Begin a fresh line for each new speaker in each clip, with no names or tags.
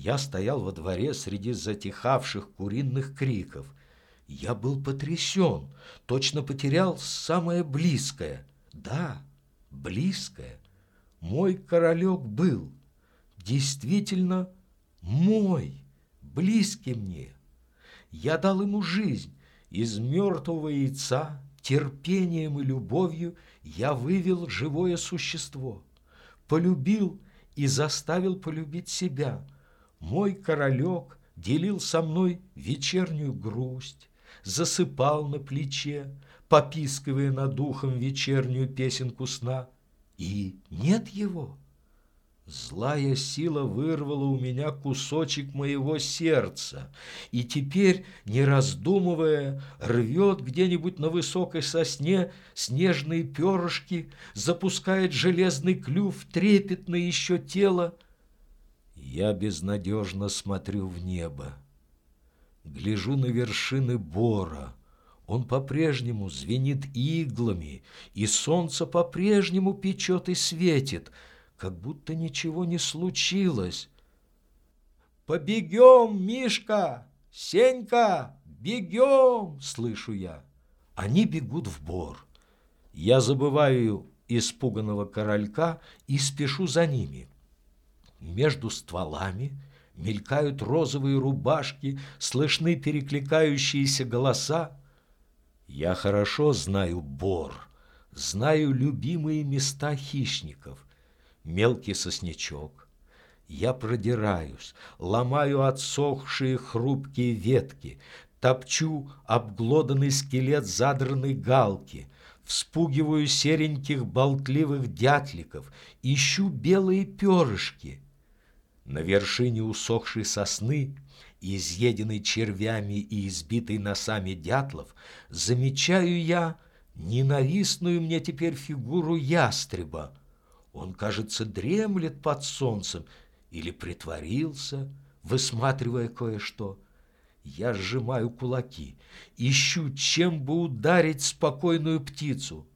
Я стоял во дворе среди затихавших куриных криков. Я был потрясен, точно потерял самое близкое. Да, близкое. Мой королек был. Действительно мой, близкий мне. Я дал ему жизнь. Из мертвого яйца терпением и любовью я вывел живое существо. Полюбил и заставил полюбить себя. Мой королек делил со мной вечернюю грусть, засыпал на плече, попискивая над духом вечернюю песенку сна. И нет его. Злая сила вырвала у меня кусочек моего сердца, и теперь, не раздумывая, рвет где-нибудь на высокой сосне снежные перышки, запускает железный клюв, трепетное еще тело. Я безнадежно смотрю в небо, гляжу на вершины бора, он по-прежнему звенит иглами, и солнце по-прежнему печет и светит, как будто ничего не случилось. «Побегем, Мишка! Сенька, бегем!» — слышу я. Они бегут в бор. Я забываю испуганного королька и спешу за ними. Между стволами мелькают розовые рубашки, слышны перекликающиеся голоса. Я хорошо знаю бор, знаю любимые места хищников. Мелкий соснячок. Я продираюсь, ломаю отсохшие хрупкие ветки, топчу обглоданный скелет задранной галки, вспугиваю сереньких болтливых дятликов, ищу белые перышки. На вершине усохшей сосны изъеденный червями и избитый носами дятлов, замечаю я ненавистную мне теперь фигуру ястреба. Он, кажется, дремлет под солнцем или притворился, высматривая кое-что. Я сжимаю кулаки, ищу, чем бы ударить спокойную птицу.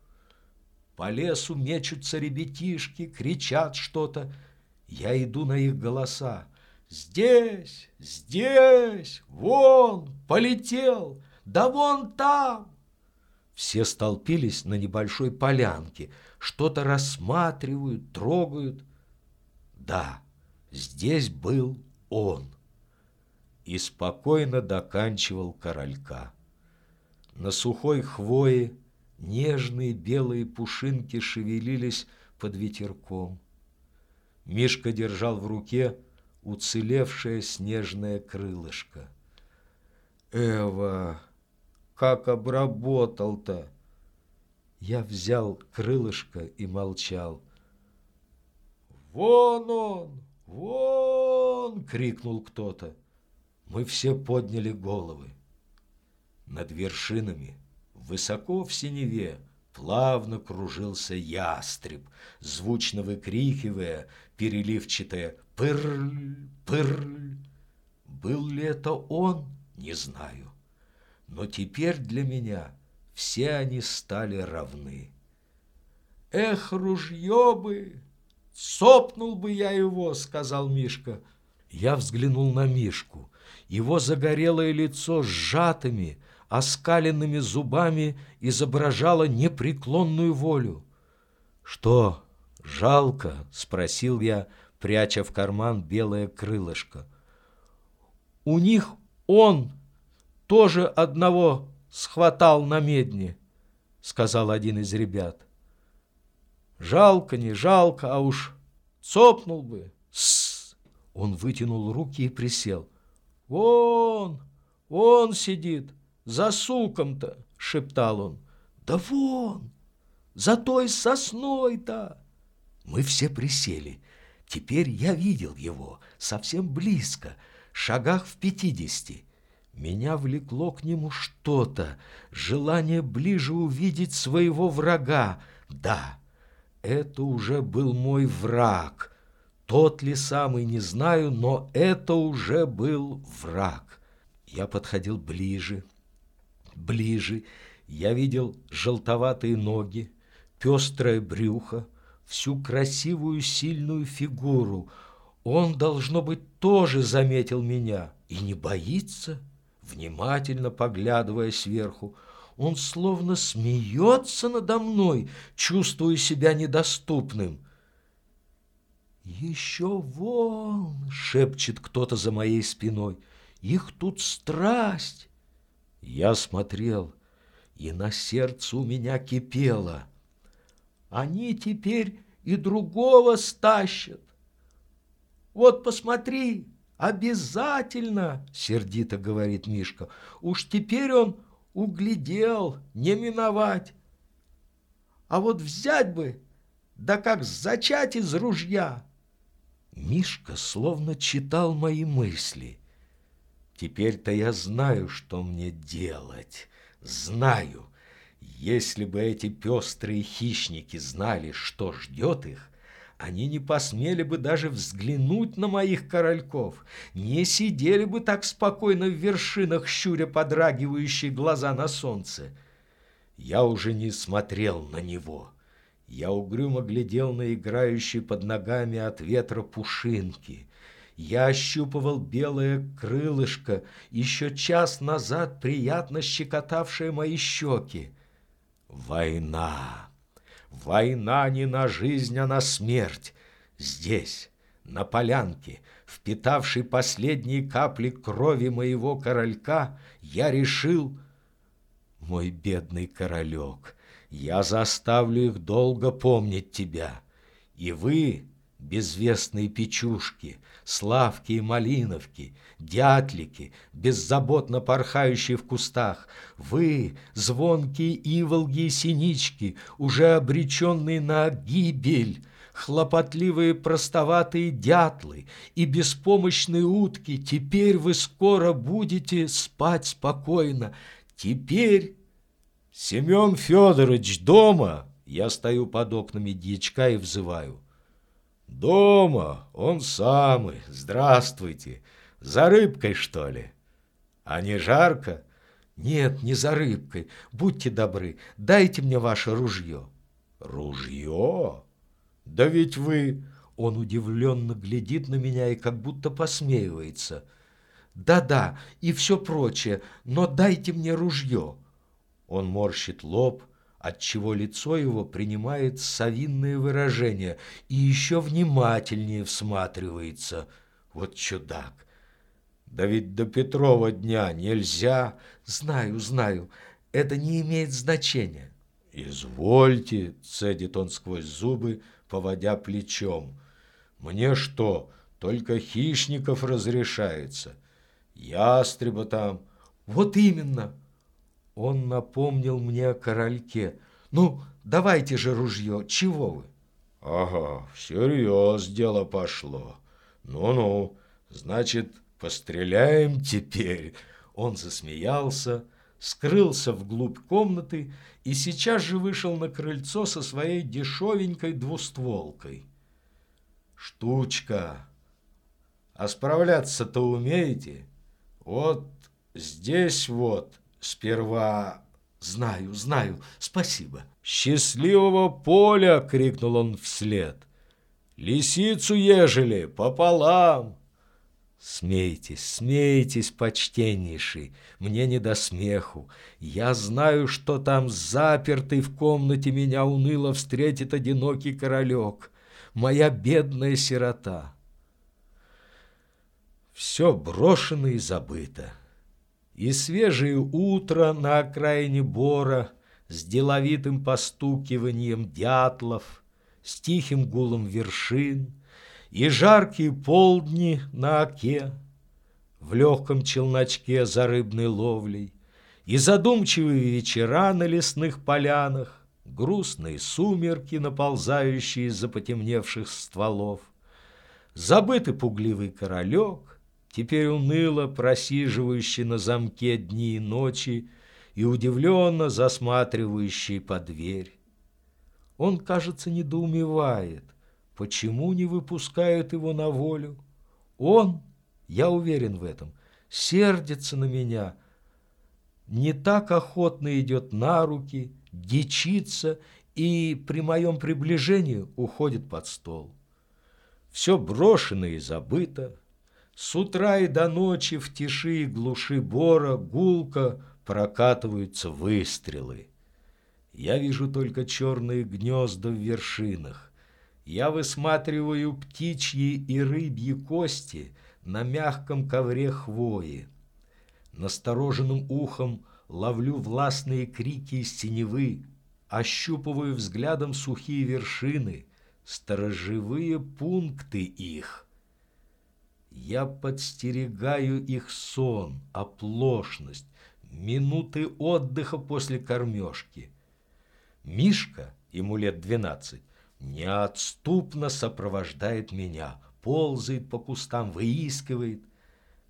По лесу мечутся ребятишки, кричат что-то. Я иду на их голоса. Здесь, здесь, вон, полетел, да вон там. Все столпились на небольшой полянке, что-то рассматривают, трогают. Да, здесь был он. И спокойно доканчивал королька. На сухой хвое нежные белые пушинки шевелились под ветерком. Мишка держал в руке уцелевшее снежное крылышко. Эва, как обработал-то! Я взял крылышко и молчал. «Вон он! Вон!» — крикнул кто-то. Мы все подняли головы. Над вершинами, высоко в синеве, плавно кружился ястреб, звучно выкрикивая переливчатое «пырль, пырль». Был ли это он, не знаю, но теперь для меня все они стали равны. «Эх, ружье бы! Сопнул бы я его!» — сказал Мишка. Я взглянул на Мишку. Его загорелое лицо сжатыми, оскаленными зубами изображало непреклонную волю. «Что, жалко?» — спросил я, пряча в карман белое крылышко. «У них он тоже одного схватал на медне», — сказал один из ребят. «Жалко, не жалко, а уж цопнул бы». С Он вытянул руки и присел. «Вон, он сидит, за суком-то!» — шептал он. «Да вон! За той сосной-то!» Мы все присели. Теперь я видел его совсем близко, шагах в пятидесяти. Меня влекло к нему что-то, желание ближе увидеть своего врага. Да, это уже был мой враг. Тот ли самый, не знаю, но это уже был враг. Я подходил ближе, Ближе я видел желтоватые ноги, пестрое брюхо, всю красивую сильную фигуру. Он, должно быть, тоже заметил меня и не боится, внимательно поглядывая сверху. Он словно смеется надо мной, чувствуя себя недоступным. «Еще вон!» — шепчет кто-то за моей спиной. «Их тут страсть!» Я смотрел, и на сердце у меня кипело. Они теперь и другого стащат. Вот посмотри, обязательно, сердито говорит Мишка. Уж теперь он углядел, не миновать. А вот взять бы, да как зачать из ружья. Мишка словно читал мои мысли. Теперь-то я знаю, что мне делать. Знаю. Если бы эти пестрые хищники знали, что ждет их, они не посмели бы даже взглянуть на моих корольков, не сидели бы так спокойно в вершинах, щуря подрагивающие глаза на солнце. Я уже не смотрел на него. Я угрюмо глядел на играющие под ногами от ветра пушинки. Я ощупывал белое крылышко, еще час назад приятно щекотавшее мои щеки. Война! Война не на жизнь, а на смерть. Здесь, на полянке, впитавшей последние капли крови моего королька, я решил, мой бедный королек, я заставлю их долго помнить тебя. И вы, безвестные печушки, славки и малиновки, дятлики, беззаботно порхающие в кустах, вы, звонкие иволги и синички, уже обреченные на гибель, хлопотливые простоватые дятлы и беспомощные утки, теперь вы скоро будете спать спокойно. Теперь Семен Федорович дома? Я стою под окнами дьячка и взываю. «Дома, он самый. Здравствуйте. За рыбкой, что ли? А не жарко?» «Нет, не за рыбкой. Будьте добры, дайте мне ваше ружье». «Ружье? Да ведь вы...» Он удивленно глядит на меня и как будто посмеивается. «Да-да, и все прочее, но дайте мне ружье». Он морщит лоб, отчего лицо его принимает совинное выражение и еще внимательнее всматривается. Вот чудак! Да ведь до Петрова дня нельзя. Знаю, знаю, это не имеет значения. Извольте, цедит он сквозь зубы, поводя плечом. Мне что, только хищников разрешается? Ястреба там. Вот именно. Он напомнил мне о корольке. «Ну, давайте же ружье, чего вы?» «Ага, всерьез дело пошло. Ну-ну, значит, постреляем теперь». Он засмеялся, скрылся вглубь комнаты и сейчас же вышел на крыльцо со своей дешевенькой двустволкой. «Штучка! А справляться-то умеете? Вот здесь вот...» Сперва «Знаю, знаю, спасибо». «Счастливого поля!» — крикнул он вслед. «Лисицу ежели пополам!» Смейтесь, смейтесь, почтеннейший, мне не до смеху. Я знаю, что там запертый в комнате меня уныло встретит одинокий королек, моя бедная сирота. Все брошено и забыто и свежее утро на окраине бора с деловитым постукиванием дятлов, с тихим гулом вершин, и жаркие полдни на оке, в легком челночке за рыбной ловлей, и задумчивые вечера на лесных полянах, грустные сумерки, наползающие из-за потемневших стволов, забытый пугливый королек, теперь уныло просиживающий на замке дни и ночи и удивленно засматривающий под дверь. Он, кажется, недоумевает, почему не выпускают его на волю. Он, я уверен в этом, сердится на меня, не так охотно идет на руки, дичится и при моем приближении уходит под стол. Все брошено и забыто. С утра и до ночи в тиши и глуши бора гулко прокатываются выстрелы. Я вижу только черные гнезда в вершинах. Я высматриваю птичьи и рыбьи кости на мягком ковре хвои. Настороженным ухом ловлю властные крики из теневы, ощупываю взглядом сухие вершины, сторожевые пункты их. Я подстерегаю их сон, оплошность, минуты отдыха после кормежки. Мишка, ему лет двенадцать, неотступно сопровождает меня, ползает по кустам, выискивает,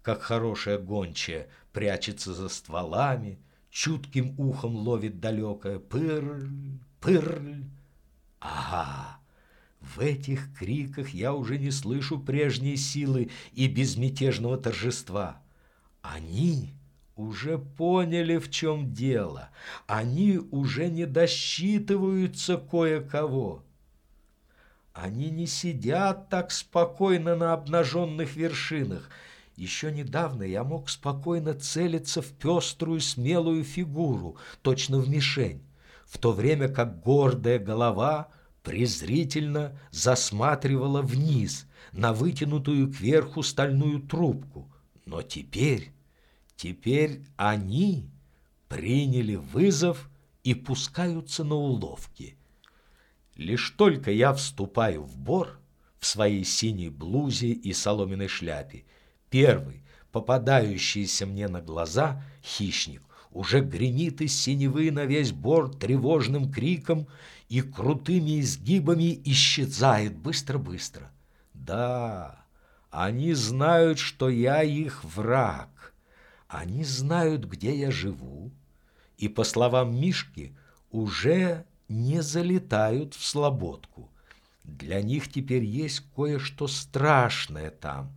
как хорошая гончая, прячется за стволами, чутким ухом ловит далекое пырль, пырль. Ага, в этих криках я уже не слышу прежней силы и безмятежного торжества. Они уже поняли, в чем дело. Они уже не досчитываются кое-кого. Они не сидят так спокойно на обнаженных вершинах. Еще недавно я мог спокойно целиться в пеструю смелую фигуру, точно в мишень, в то время как гордая голова презрительно засматривала вниз на вытянутую кверху стальную трубку. Но теперь Теперь они приняли вызов и пускаются на уловки. Лишь только я вступаю в бор в своей синей блузе и соломенной шляпе, первый, попадающийся мне на глаза, хищник, уже гремит из синевы на весь бор тревожным криком и крутыми изгибами исчезает быстро-быстро. Да, они знают, что я их враг, они знают, где я живу, и, по словам Мишки, уже не залетают в слободку. Для них теперь есть кое-что страшное там.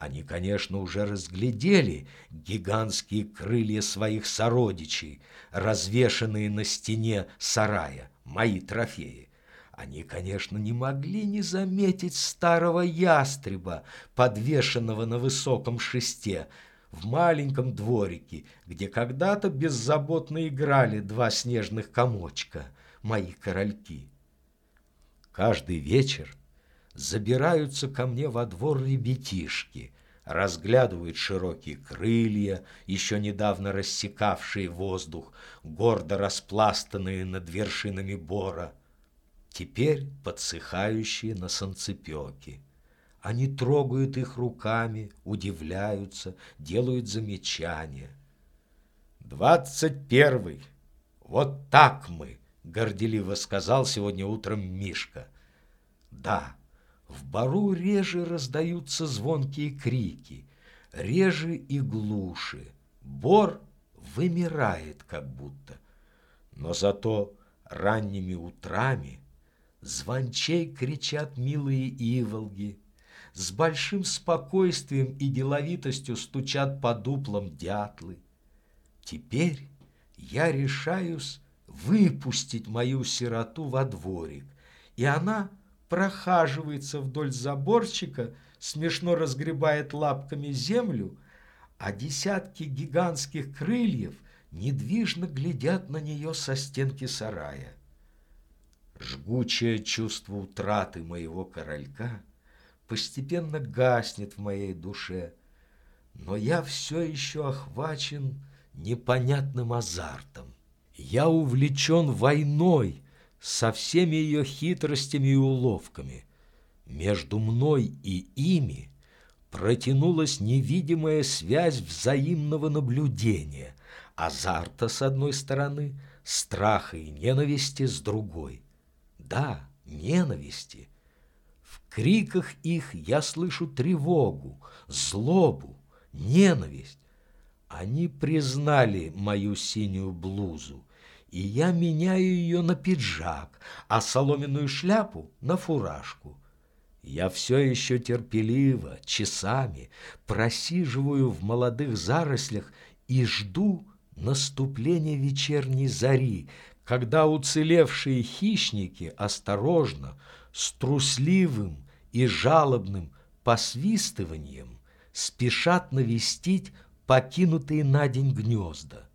Они, конечно, уже разглядели гигантские крылья своих сородичей, развешанные на стене сарая, мои трофеи. Они, конечно, не могли не заметить старого ястреба, подвешенного на высоком шесте, в маленьком дворике, где когда-то беззаботно играли два снежных комочка, мои корольки. Каждый вечер забираются ко мне во двор ребятишки, разглядывают широкие крылья, еще недавно рассекавшие воздух, гордо распластанные над вершинами бора, теперь подсыхающие на солнцепеке. Они трогают их руками, удивляются, делают замечания. «Двадцать первый! Вот так мы!» — горделиво сказал сегодня утром Мишка. «Да, в бару реже раздаются звонкие крики, реже и глуши. Бор вымирает как будто. Но зато ранними утрами звончей кричат милые иволги, с большим спокойствием и деловитостью стучат по дуплам дятлы. Теперь я решаюсь выпустить мою сироту во дворик, и она прохаживается вдоль заборчика, смешно разгребает лапками землю, а десятки гигантских крыльев недвижно глядят на нее со стенки сарая. Жгучее чувство утраты моего королька — постепенно гаснет в моей душе, но я все еще охвачен непонятным азартом. Я увлечен войной со всеми ее хитростями и уловками. Между мной и ими протянулась невидимая связь взаимного наблюдения, азарта с одной стороны, страха и ненависти с другой. Да, ненависти — криках их я слышу тревогу, злобу, ненависть. Они признали мою синюю блузу, и я меняю ее на пиджак, а соломенную шляпу на фуражку. Я все еще терпеливо, часами просиживаю в молодых зарослях и жду наступления вечерней зари, когда уцелевшие хищники осторожно, с трусливым и жалобным посвистыванием спешат навестить покинутые на день гнезда.